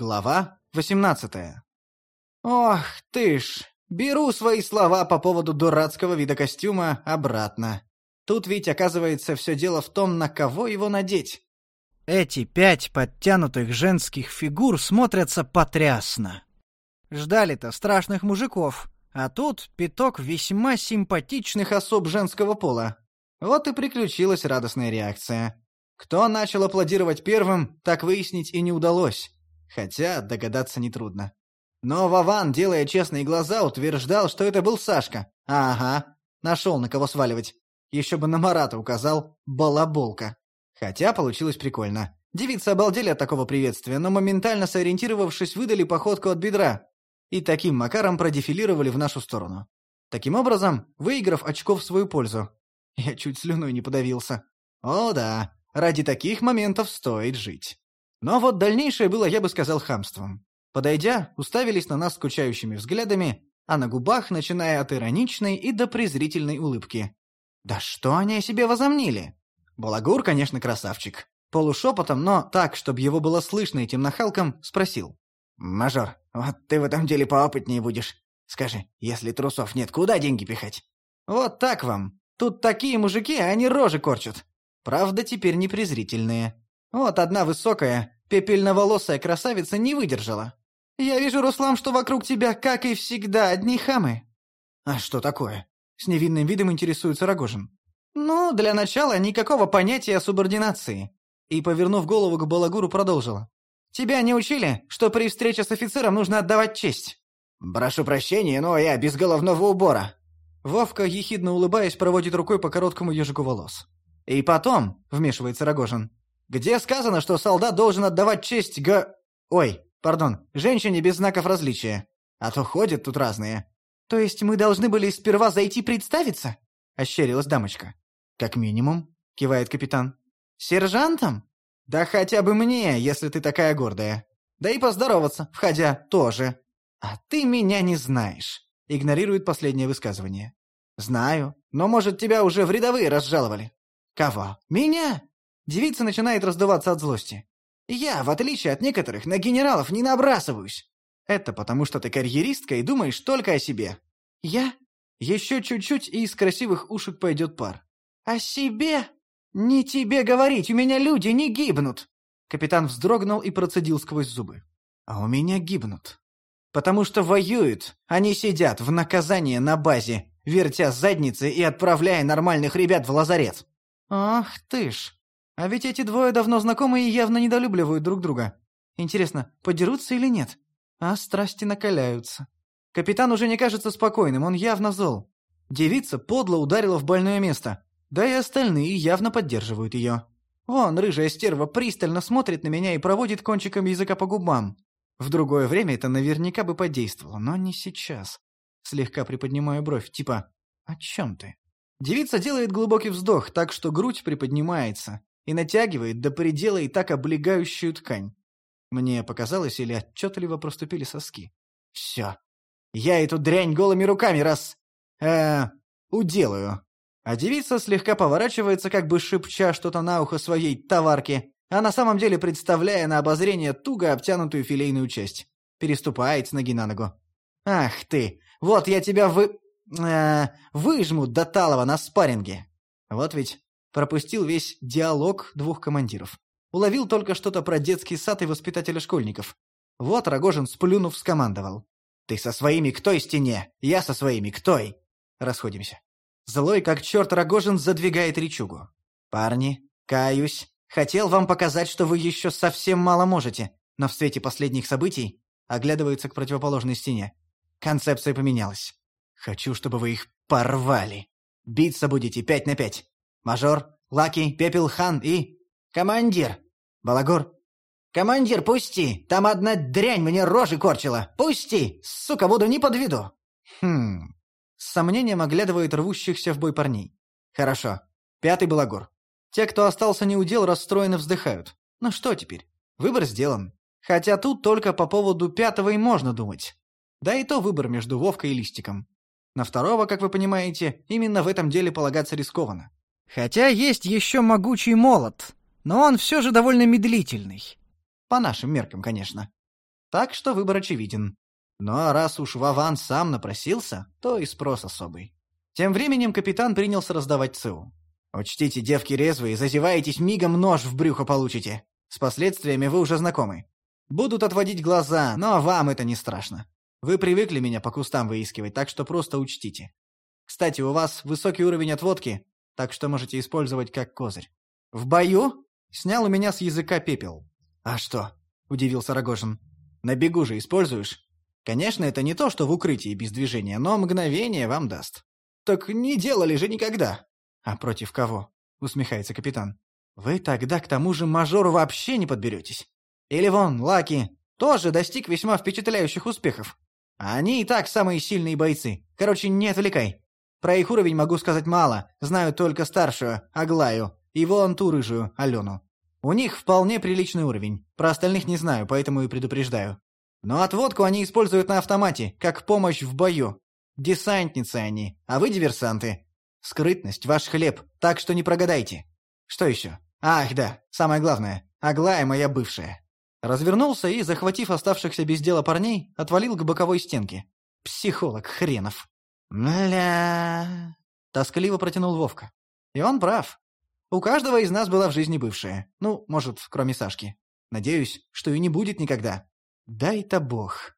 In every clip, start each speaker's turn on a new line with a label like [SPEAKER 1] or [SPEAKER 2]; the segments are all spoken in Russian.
[SPEAKER 1] Глава 18 Ох ты ж, беру свои слова по поводу дурацкого вида костюма обратно. Тут ведь, оказывается, все дело в том, на кого его надеть.
[SPEAKER 2] Эти пять подтянутых женских фигур смотрятся потрясно. Ждали-то страшных мужиков, а тут пяток весьма симпатичных особ женского пола.
[SPEAKER 1] Вот и приключилась радостная реакция. Кто начал аплодировать первым, так выяснить и не удалось. Хотя догадаться нетрудно. Но Вован, делая честные глаза, утверждал, что это был Сашка. Ага, нашел на кого сваливать. Еще бы на Марата указал «балаболка». Хотя получилось прикольно. Девицы обалдели от такого приветствия, но моментально сориентировавшись, выдали походку от бедра. И таким макаром продефилировали в нашу сторону. Таким образом, выиграв очков в свою пользу. Я чуть слюной не подавился. О да, ради таких моментов стоит жить. Но вот дальнейшее было, я бы сказал, хамством. Подойдя, уставились на нас скучающими взглядами, а на губах, начиная от ироничной и до презрительной улыбки. Да что они о себе возомнили? Балагур, конечно, красавчик. Полушепотом, но так, чтобы его было слышно этим нахалком, спросил. «Мажор, вот ты в этом деле поопытнее будешь. Скажи, если трусов нет, куда деньги пихать?» «Вот так вам. Тут такие мужики, а они рожи корчат. Правда, теперь не презрительные. Вот одна высокая, пепельноволосая красавица не выдержала. Я вижу, Руслан, что вокруг тебя, как и всегда, одни хамы». «А что такое?» С невинным видом интересуется Рогожин. «Ну, для начала никакого понятия о субординации». И, повернув голову к Балагуру, продолжила. «Тебя не учили, что при встрече с офицером нужно отдавать честь?» «Прошу прощения, но я без головного убора». Вовка, ехидно улыбаясь, проводит рукой по короткому ежику волос. «И потом», — вмешивается Рогожин, «где сказано, что солдат должен отдавать честь г... Ой, пардон, женщине без знаков различия? А то ходят тут разные». «То есть мы должны были сперва зайти представиться?» — ощерилась дамочка. «Как минимум», — кивает капитан. «Сержантом? Да хотя бы мне, если ты такая гордая. Да и поздороваться, входя, тоже. А ты меня не знаешь», — игнорирует последнее высказывание. «Знаю, но, может, тебя уже в рядовые разжаловали». «Кого? Меня?» Девица начинает раздуваться от злости. «Я, в отличие от некоторых, на генералов не набрасываюсь. Это потому, что ты карьеристка и думаешь только о себе. Я? Еще чуть-чуть, и из красивых ушек пойдет пар. О себе? Не тебе говорить, у меня люди не гибнут. Капитан вздрогнул и процедил сквозь зубы. А у меня гибнут. Потому что воюют, они сидят в наказание на базе, вертя задницы и отправляя нормальных ребят в лазарет. Ах ты ж. А ведь эти двое давно знакомы и явно недолюбливают друг друга. Интересно, подерутся или нет? а страсти накаляются. Капитан уже не кажется спокойным, он явно зол. Девица подло ударила в больное место, да и остальные явно поддерживают ее. Вон, рыжая стерва пристально смотрит на меня и проводит кончиком языка по губам. В другое время это наверняка бы подействовало, но не сейчас. Слегка приподнимаю бровь, типа «О чем ты?». Девица делает глубокий вздох, так что грудь приподнимается и натягивает до предела и так облегающую ткань. Мне показалось, или отчетливо проступили соски. Все. Я эту дрянь голыми руками раз... э уделаю. А девица слегка поворачивается, как бы шепча что-то на ухо своей товарке, а на самом деле представляя на обозрение туго обтянутую филейную часть. Переступает с ноги на ногу. «Ах ты! Вот я тебя вы... Э, выжму до талого на спарринге!» Вот ведь пропустил весь диалог двух командиров. Уловил только что-то про детский сад и воспитателя школьников. Вот Рогожин, сплюнув, скомандовал. «Ты со своими к той стене, я со своими к той!» Расходимся. Злой, как черт, Рогожин задвигает речугу. «Парни, каюсь, хотел вам показать, что вы еще совсем мало можете, но в свете последних событий оглядывается к противоположной стене. Концепция поменялась. Хочу, чтобы вы их порвали. Биться будете пять на пять. Мажор, Лаки, Пепел, Хан и... «Командир! Балагур! Командир, пусти! Там одна дрянь мне рожи корчила! Пусти! Сука, буду не подведу!» «Хм...» С сомнением оглядывает рвущихся в бой парней. «Хорошо. Пятый Балагур. Те, кто остался не у дел, расстроенно вздыхают. Ну что теперь? Выбор сделан. Хотя тут только по поводу пятого и можно думать. Да и то выбор между Вовкой и Листиком. На второго, как вы понимаете, именно в этом деле полагаться рискованно.
[SPEAKER 2] Хотя есть еще могучий молот, но он все же довольно медлительный.
[SPEAKER 1] По нашим меркам, конечно. Так что выбор очевиден. Но раз уж Вован сам напросился, то и спрос особый. Тем временем капитан принялся раздавать ЦУ. «Учтите, девки резвые, зазеваетесь, мигом нож в брюхо получите. С последствиями вы уже знакомы. Будут отводить глаза, но вам это не страшно. Вы привыкли меня по кустам выискивать, так что просто учтите. Кстати, у вас высокий уровень отводки, так что можете использовать как козырь. В бою? Снял у меня с языка пепел. А что? Удивился Рогожин. На бегу же используешь? Конечно, это не то, что в укрытии без движения, но мгновение вам даст. Так не делали же никогда. А против кого? Усмехается капитан. Вы тогда к тому же мажору вообще не подберетесь. Или вон, Лаки, тоже достиг весьма впечатляющих успехов. Они и так самые сильные бойцы. Короче, не отвлекай. Про их уровень могу сказать мало. Знаю только старшую, Аглаю, и вон ту рыжую, Алену. У них вполне приличный уровень. Про остальных не знаю, поэтому и предупреждаю. Но отводку они используют на автомате, как помощь в бою. Десантницы они, а вы диверсанты. Скрытность – ваш хлеб, так что не прогадайте. Что еще? Ах, да, самое главное. Аглая моя бывшая. Развернулся и, захватив оставшихся без дела парней, отвалил к боковой стенке. Психолог хренов. «Мля...» — тоскливо протянул Вовка. И он прав. У каждого из нас была в жизни бывшая. Ну, может, кроме Сашки. Надеюсь, что и не будет никогда. Дай-то бог.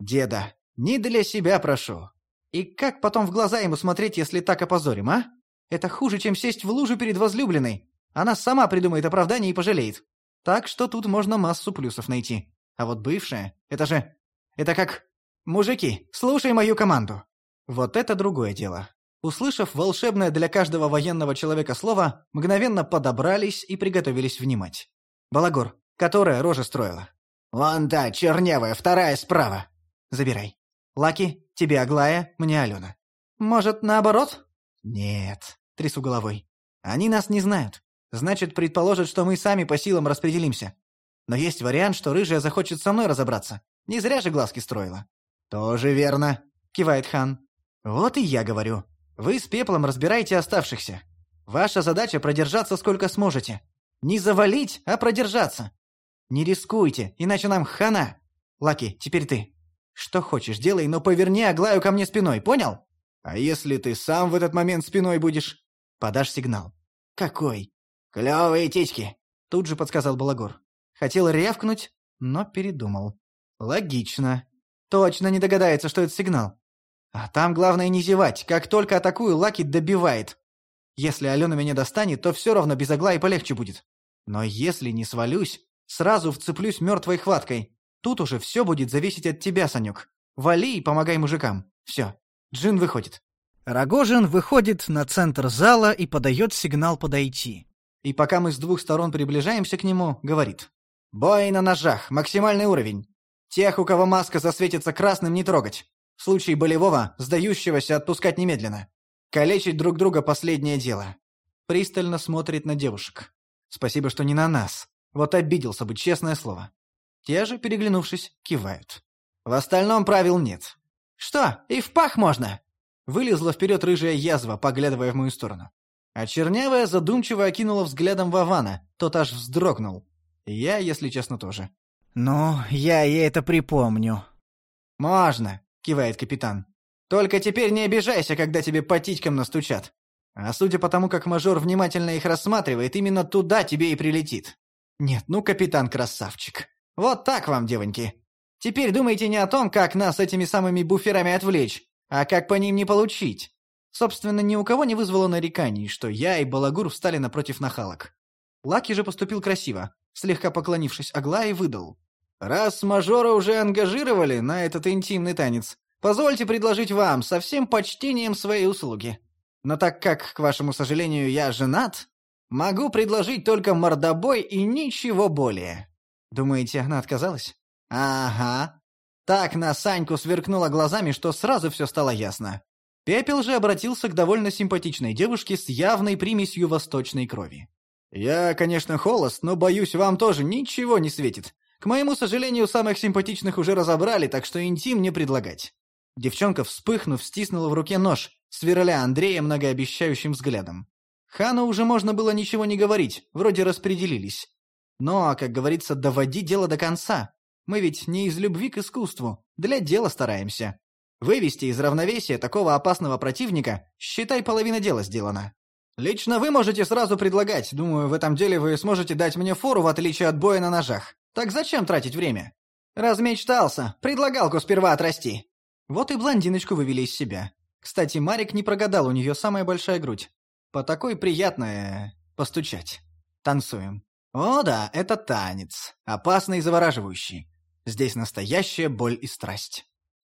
[SPEAKER 1] Деда, не для себя прошу. И как потом в глаза ему смотреть, если так опозорим, а? Это хуже, чем сесть в лужу перед возлюбленной. Она сама придумает оправдание и пожалеет. Так что тут можно массу плюсов найти. А вот бывшая — это же... Это как... Мужики, слушай мою команду. Вот это другое дело. Услышав волшебное для каждого военного человека слово, мгновенно подобрались и приготовились внимать. Балагор, которая рожа строила. «Вон та, чернявая, вторая справа!» «Забирай. Лаки, тебе Аглая, мне Алена». «Может, наоборот?» «Нет», — трясу головой. «Они нас не знают. Значит, предположит, что мы сами по силам распределимся. Но есть вариант, что рыжая захочет со мной разобраться. Не зря же глазки строила. Тоже верно, кивает хан. Вот и я говорю. Вы с пеплом разбираете оставшихся. Ваша задача продержаться сколько сможете. Не завалить, а продержаться. Не рискуйте, иначе нам хана. Лаки, теперь ты. Что хочешь, делай, но поверни Аглаю ко мне спиной, понял? А если ты сам в этот момент спиной будешь? Подашь сигнал. Какой? «Клевые течки!» — тут же подсказал Балагур. Хотел рявкнуть, но передумал. «Логично. Точно не догадается, что это сигнал. А там главное не зевать. Как только атакую, Лаки добивает. Если Алена меня достанет, то все равно без огла и полегче будет. Но если не свалюсь, сразу вцеплюсь мертвой хваткой. Тут уже все будет зависеть от тебя, Санек. Вали и помогай мужикам. Все. Джин выходит.
[SPEAKER 2] Рогожин выходит на центр зала и подает сигнал подойти
[SPEAKER 1] и пока мы с двух сторон приближаемся к нему, говорит. «Бой на ножах, максимальный уровень. Тех, у кого маска засветится красным, не трогать. В случае болевого, сдающегося, отпускать немедленно. Калечить друг друга – последнее дело». Пристально смотрит на девушек. Спасибо, что не на нас. Вот обиделся бы, честное слово. Те же, переглянувшись, кивают. В остальном правил нет. «Что, и в пах можно?» Вылезла вперед рыжая язва, поглядывая в мою сторону. А чернявая задумчиво окинула взглядом Вована, тот аж вздрогнул. Я, если честно, тоже.
[SPEAKER 2] «Ну, я ей это припомню».
[SPEAKER 1] «Можно», — кивает капитан. «Только теперь не обижайся, когда тебе по титькам настучат. А судя по тому, как мажор внимательно их рассматривает, именно туда тебе и прилетит. Нет, ну капитан красавчик. Вот так вам, девоньки. Теперь думайте не о том, как нас этими самыми буферами отвлечь, а как по ним не получить. Собственно, ни у кого не вызвало нареканий, что я и Балагур встали напротив нахалок. Лаки же поступил красиво, слегка поклонившись Аглае, выдал. «Раз мажора уже ангажировали на этот интимный танец, позвольте предложить вам со всем почтением свои услуги. Но так как, к вашему сожалению, я женат, могу предложить только мордобой и ничего более». Думаете, она отказалась? Ага. Так на Саньку сверкнула глазами, что сразу все стало ясно. Пепел же обратился к довольно симпатичной девушке с явной примесью восточной крови. «Я, конечно, холост, но, боюсь, вам тоже ничего не светит. К моему сожалению, самых симпатичных уже разобрали, так что интим не предлагать». Девчонка, вспыхнув, стиснула в руке нож, сверля Андрея многообещающим взглядом. Хану уже можно было ничего не говорить, вроде распределились. Но, как говорится, доводи дело до конца. Мы ведь не из любви к искусству, для дела стараемся. Вывести из равновесия такого опасного противника, считай, половина дела сделана. Лично вы можете сразу предлагать, думаю, в этом деле вы сможете дать мне фору, в отличие от боя на ножах. Так зачем тратить время? Размечтался, предлагалку сперва отрасти. Вот и блондиночку вывели из себя. Кстати, Марик не прогадал, у нее самая большая грудь. По такой приятно постучать. Танцуем. О да, это танец. Опасный и завораживающий. Здесь настоящая боль и страсть.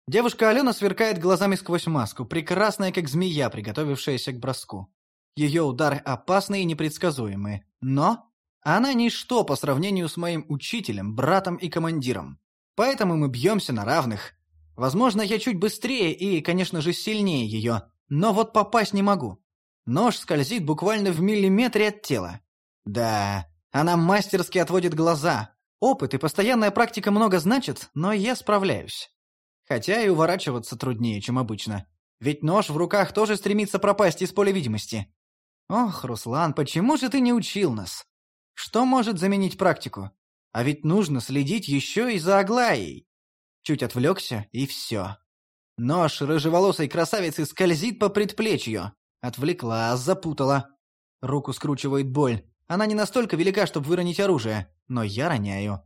[SPEAKER 1] Девушка Алена сверкает глазами сквозь маску, прекрасная, как змея, приготовившаяся к броску. Ее удары опасны и непредсказуемы, но она ничто по сравнению с моим учителем, братом и командиром. Поэтому мы бьемся на равных. Возможно, я чуть быстрее и, конечно же, сильнее ее, но вот попасть не могу. Нож скользит буквально в миллиметре от тела. Да, она мастерски отводит глаза. Опыт и постоянная практика много значат, но я справляюсь. Хотя и уворачиваться труднее, чем обычно. Ведь нож в руках тоже стремится пропасть из поля видимости. Ох, Руслан, почему же ты не учил нас? Что может заменить практику? А ведь нужно следить еще и за Аглаей. Чуть отвлекся, и все. Нож рыжеволосой красавицы скользит по предплечью. Отвлекла, запутала. Руку скручивает боль. Она не настолько велика, чтобы выронить оружие, но я роняю.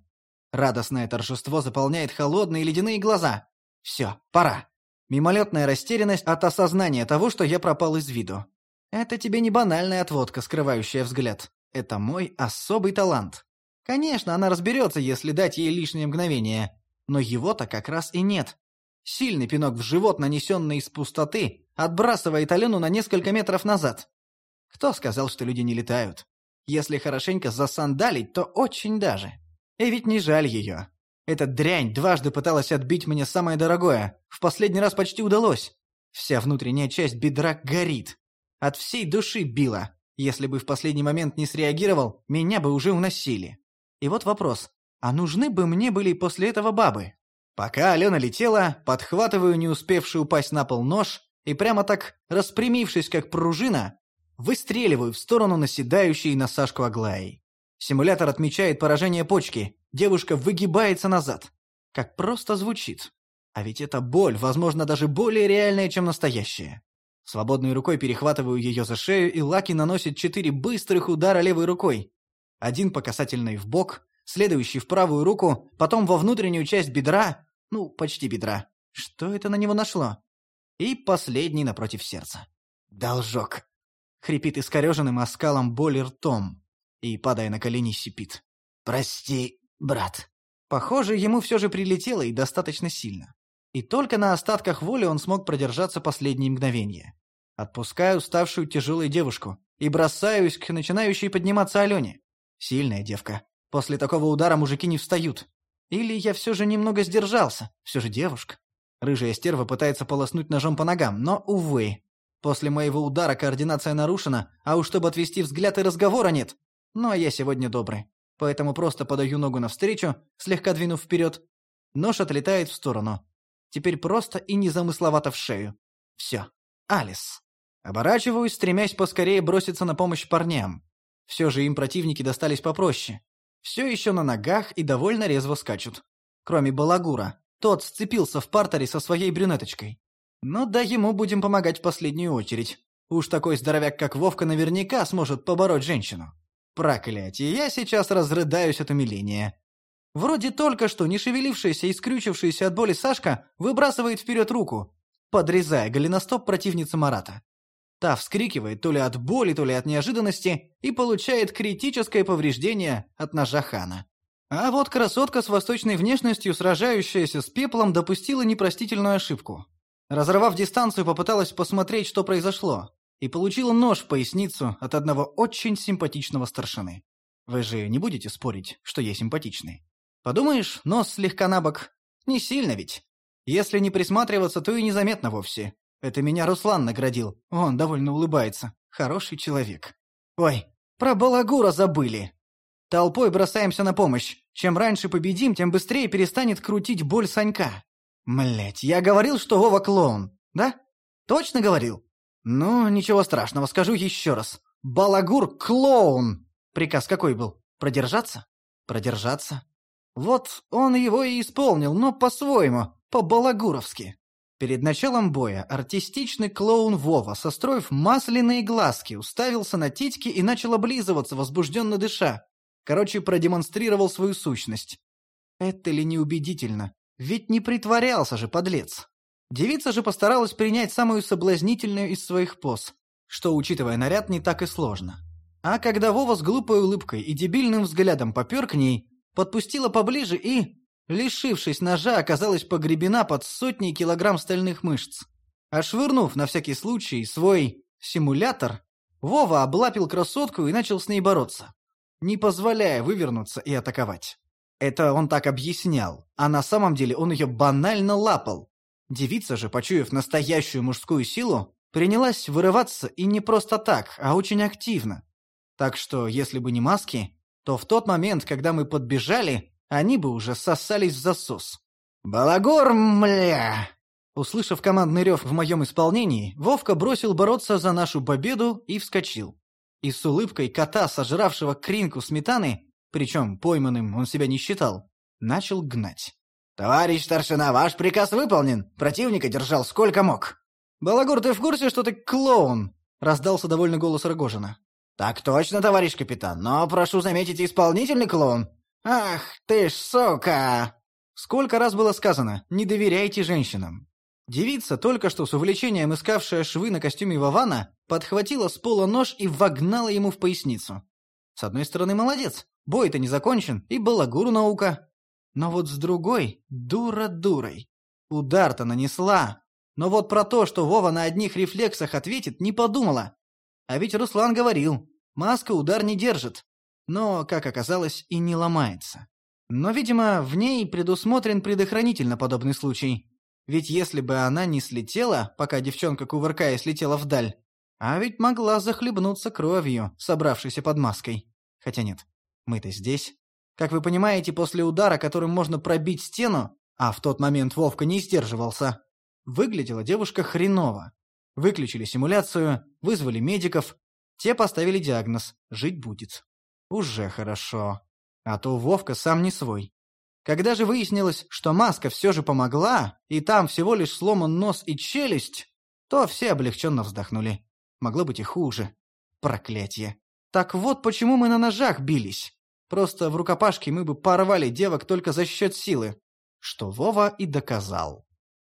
[SPEAKER 1] Радостное торжество заполняет холодные ледяные глаза. Все, пора. Мимолетная растерянность от осознания того, что я пропал из виду. Это тебе не банальная отводка, скрывающая взгляд. Это мой особый талант. Конечно, она разберется, если дать ей лишнее мгновение. Но его-то как раз и нет. Сильный пинок в живот, нанесенный из пустоты, отбрасывает Алену на несколько метров назад. Кто сказал, что люди не летают? Если хорошенько засандалить, то очень даже. И ведь не жаль ее. Эта дрянь дважды пыталась отбить мне самое дорогое. В последний раз почти удалось. Вся внутренняя часть бедра горит. От всей души била. Если бы в последний момент не среагировал, меня бы уже уносили. И вот вопрос. А нужны бы мне были после этого бабы? Пока Алена летела, подхватываю не успевший упасть на пол нож и прямо так, распрямившись как пружина, выстреливаю в сторону наседающей на Сашку Аглаи. Симулятор отмечает поражение почки. Девушка выгибается назад. Как просто звучит. А ведь это боль, возможно, даже более реальная, чем настоящая. Свободной рукой перехватываю ее за шею, и Лаки наносит четыре быстрых удара левой рукой. Один по касательной в бок, следующий в правую руку, потом во внутреннюю часть бедра, ну, почти бедра. Что это на него нашло? И последний напротив сердца. «Должок!» — хрипит искореженным оскалом боли ртом и, падая на колени, сипит. «Прости, брат». Похоже, ему все же прилетело и достаточно сильно. И только на остатках воли он смог продержаться последние мгновения. Отпускаю ставшую тяжелой девушку и бросаюсь к начинающей подниматься Алене. Сильная девка. После такого удара мужики не встают. Или я все же немного сдержался, все же девушка. Рыжая стерва пытается полоснуть ножом по ногам, но, увы. После моего удара координация нарушена, а уж чтобы отвести взгляд и разговора нет. Но я сегодня добрый. Поэтому просто подаю ногу навстречу, слегка двинув вперед. Нож отлетает в сторону. Теперь просто и незамысловато в шею. Все. Алис. Оборачиваюсь, стремясь поскорее броситься на помощь парням. Все же им противники достались попроще. Все еще на ногах и довольно резво скачут. Кроме Балагура. Тот сцепился в партере со своей брюнеточкой. Но да ему будем помогать в последнюю очередь. Уж такой здоровяк, как Вовка, наверняка сможет побороть женщину. Проклятие, я сейчас разрыдаюсь от умиления. Вроде только что не шевелившаяся и скрючившаяся от боли Сашка выбрасывает вперед руку, подрезая голеностоп противницы Марата. Та вскрикивает то ли от боли, то ли от неожиданности и получает критическое повреждение от ножа Хана. А вот красотка с восточной внешностью, сражающаяся с пеплом, допустила непростительную ошибку. Разорвав дистанцию, попыталась посмотреть, что произошло, и получила нож в поясницу от одного очень симпатичного старшины. Вы же не будете спорить, что я симпатичный? Подумаешь, нос слегка набок. Не сильно ведь. Если не присматриваться, то и незаметно вовсе. Это меня Руслан наградил. Он довольно улыбается. Хороший человек. Ой, про балагура забыли. Толпой бросаемся на помощь. Чем раньше победим, тем быстрее перестанет крутить боль Санька. Млять, я говорил, что Вова клоун, да? Точно говорил? Ну, ничего страшного, скажу еще раз. Балагур клоун. Приказ какой был? Продержаться? Продержаться. Вот он его и исполнил, но по-своему, по-балагуровски. Перед началом боя артистичный клоун Вова, состроив масляные глазки, уставился на титьки и начал облизываться, возбужденно дыша. Короче, продемонстрировал свою сущность. Это ли не убедительно? Ведь не притворялся же, подлец. Девица же постаралась принять самую соблазнительную из своих поз, что, учитывая наряд, не так и сложно. А когда Вова с глупой улыбкой и дебильным взглядом попер к ней, подпустила поближе и, лишившись ножа, оказалась погребена под сотней килограмм стальных мышц. А швырнув на всякий случай свой симулятор, Вова облапил красотку и начал с ней бороться, не позволяя вывернуться и атаковать. Это он так объяснял, а на самом деле он ее банально лапал. Девица же, почуяв настоящую мужскую силу, принялась вырываться и не просто так, а очень активно. Так что, если бы не маски, то в тот момент, когда мы подбежали, они бы уже сосались в засос. «Балагур, мля!» Услышав командный рев в моем исполнении, Вовка бросил бороться за нашу победу и вскочил. И с улыбкой кота, сожравшего кринку сметаны, причем пойманным он себя не считал, начал гнать. «Товарищ старшина, ваш приказ выполнен. Противника держал сколько мог». «Балагур, ты в курсе, что ты клоун?» — раздался довольный голос Рогожина. «Так точно, товарищ капитан, но, прошу заметить, исполнительный клоун. Ах ты ж сука!» Сколько раз было сказано «не доверяйте женщинам». Девица, только что с увлечением искавшая швы на костюме Вована, подхватила с пола нож и вогнала ему в поясницу. С одной стороны, молодец. Бой-то не закончен, и балагуру наука. Но вот с другой, дура дурой. Удар-то нанесла. Но вот про то, что Вова на одних рефлексах ответит, не подумала. А ведь Руслан говорил, маска удар не держит. Но, как оказалось, и не ломается. Но, видимо, в ней предусмотрен предохранитель на подобный случай. Ведь если бы она не слетела, пока девчонка, кувыркаясь, летела вдаль, а ведь могла захлебнуться кровью, собравшейся под маской. Хотя нет, мы-то здесь. Как вы понимаете, после удара, которым можно пробить стену, а в тот момент Вовка не сдерживался, выглядела девушка хреново. Выключили симуляцию, вызвали медиков. Те поставили диагноз «жить будет». Уже хорошо. А то Вовка сам не свой. Когда же выяснилось, что маска все же помогла, и там всего лишь сломан нос и челюсть, то все облегченно вздохнули. Могло быть и хуже. Проклятие. Так вот почему мы на ножах бились. Просто в рукопашке мы бы порвали девок только за счет силы. Что Вова и доказал.